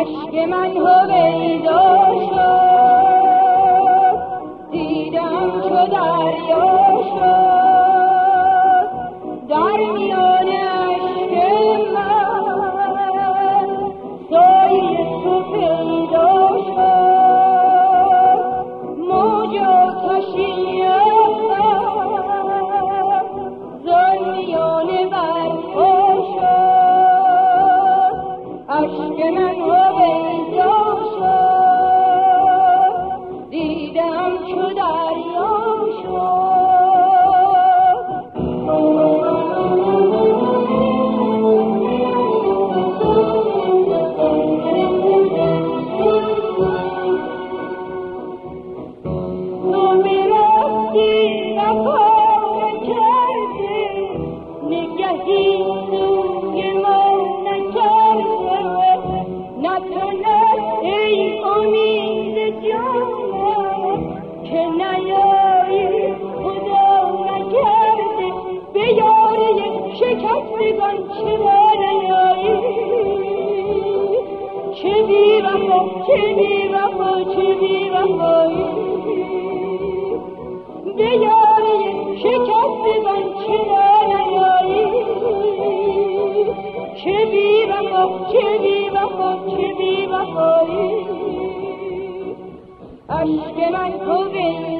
عشق من هویدا شد دیدم چو دریا شد. should I? من تو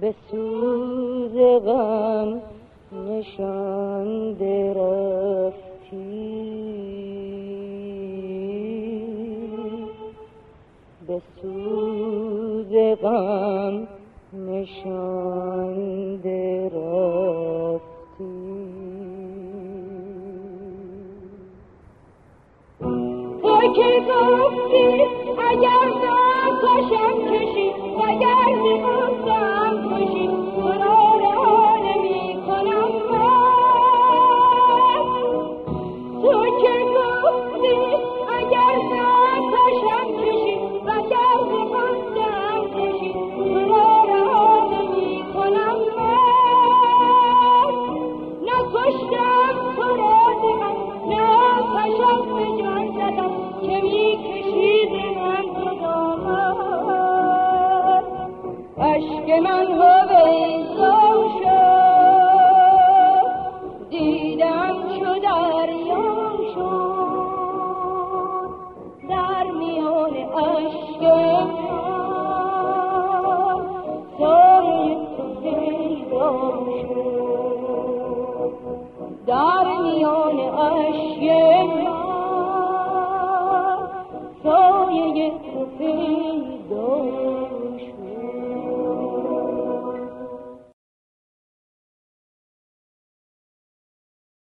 به سوز غم نشان درفتی. به سوز غم نشان درفتی. تو که گفتی اگر ناکشم کشی وگر می‌گفتم Thank you. که من هویدا شد.